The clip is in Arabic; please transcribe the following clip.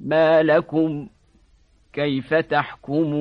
ما لكم كيف تحكمون